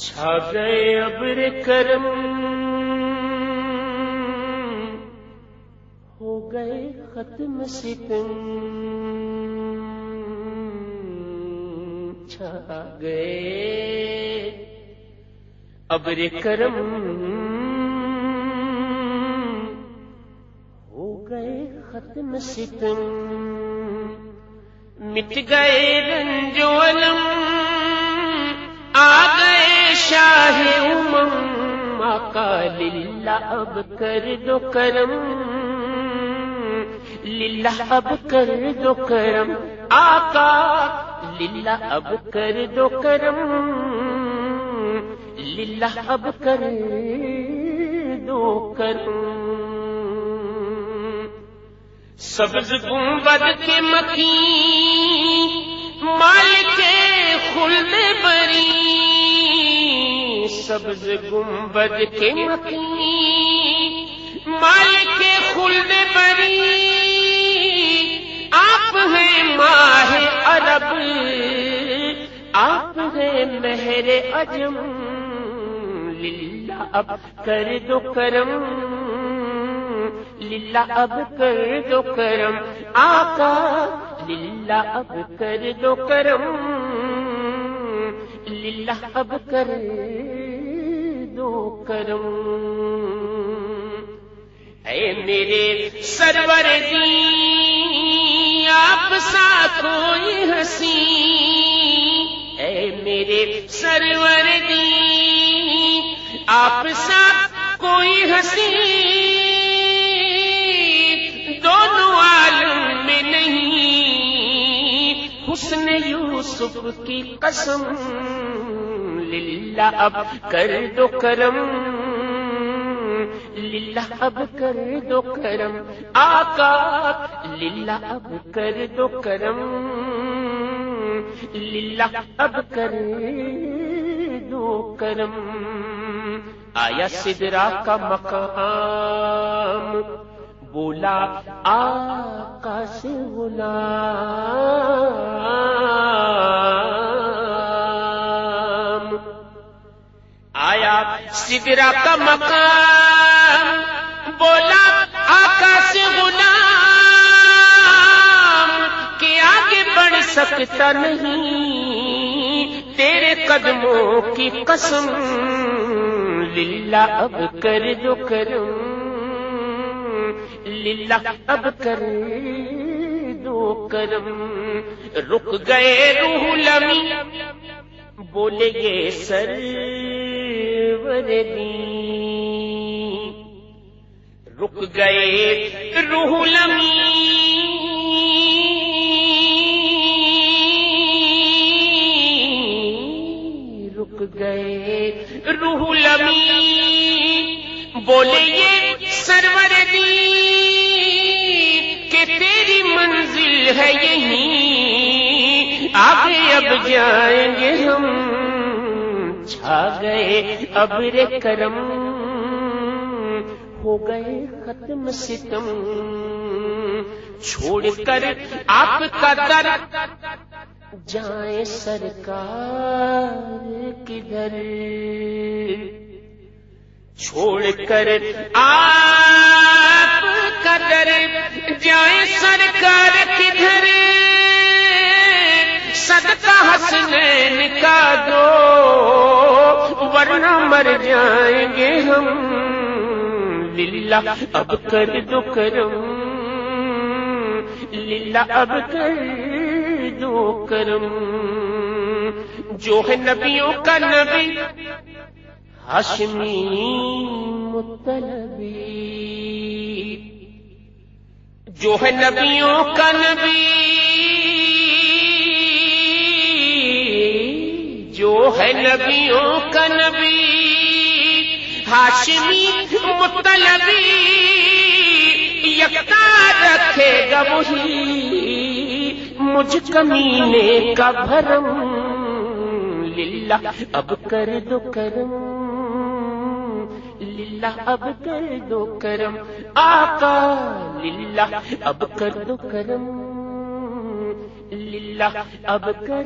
چھا گئے ابر کرم۔ ہو گئے ختم ستم۔ چھا گئے ابر کرم۔ ہو گئے ختم ستم۔ مٹ گئے رنجو علم۔ للہ اب کر دو کرم۔ للہ اب کر دو کرم۔ آقا، للہ اب کر دو کرم۔ للہ اب کر دو کرم۔ سبز گنبد کے مکین مال کے خلد بری۔ سبز گنبد کے مکین مال کے خلد بری آپ ہیں ماہ عرب۔ آپ ہیں مہر اجم للہ اب کر دو کرم۔ للہ اب کر دو کرم۔ آقا، للہ اب کر دو کرم۔ للہ اب کر دو کرم اے میرے سرور دی آپ سا کوئی ہنسی۔ اے میرے سرور دی آپ سا کوئی ہنسی۔ دونوں عالم میں نہیں، حسن یوسف کی قسم۔ للہ اب کر دو کرم، للہ اب کر دو کرم۔ آقا، للہ اب کر دو کرم، للہ اب کر دو کرم۔ آیا سدرا کا مقام، بولا آقا سے غلام۔ آیا سدرا کا مقام، بولا آقا سے غلام، کہ آگے بڑھ سکتا نہیں، تیرے قدموں کی قسم، للہ اب کر دو کرم للہ اب کر دو کرم رک گئے روح لمی، بولے گے سر رک گئے روح لمی رک گئے روح لمی بولے یہ سرور دی کہ تیری منزل ہے یہی۔ آگے اب جائیں گے ہم۔ چھا گئے ابر کرم ہو گئے ختم ستم۔ چھوڑ کر آپ کا در جائیں سرکار کدھر۔ چھوڑ کر آپ کا در جائیں سرکار کدھر۔ صدقہ حسنین کا دو۔ ورنہ مر جائیں گے ہم۔ للہ، اب کر دو کرم۔ للہ، اب کر دو کرم۔ جو ہے نبیوں کا نبی، ہاشمی مطلبی۔ جو ہے نبیوں کا نبی ہے نبیوں کا نبی، ہاشمی مطلبی یکتا رکھے گا وہی، مجھ کمینے کا بھرم، للہ اب کر دو کرم، للہ اب کر دو کرم، آقا، للہ اب کر دو کرم، للہ اب کر